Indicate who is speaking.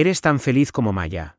Speaker 1: Eres tan feliz como Maya.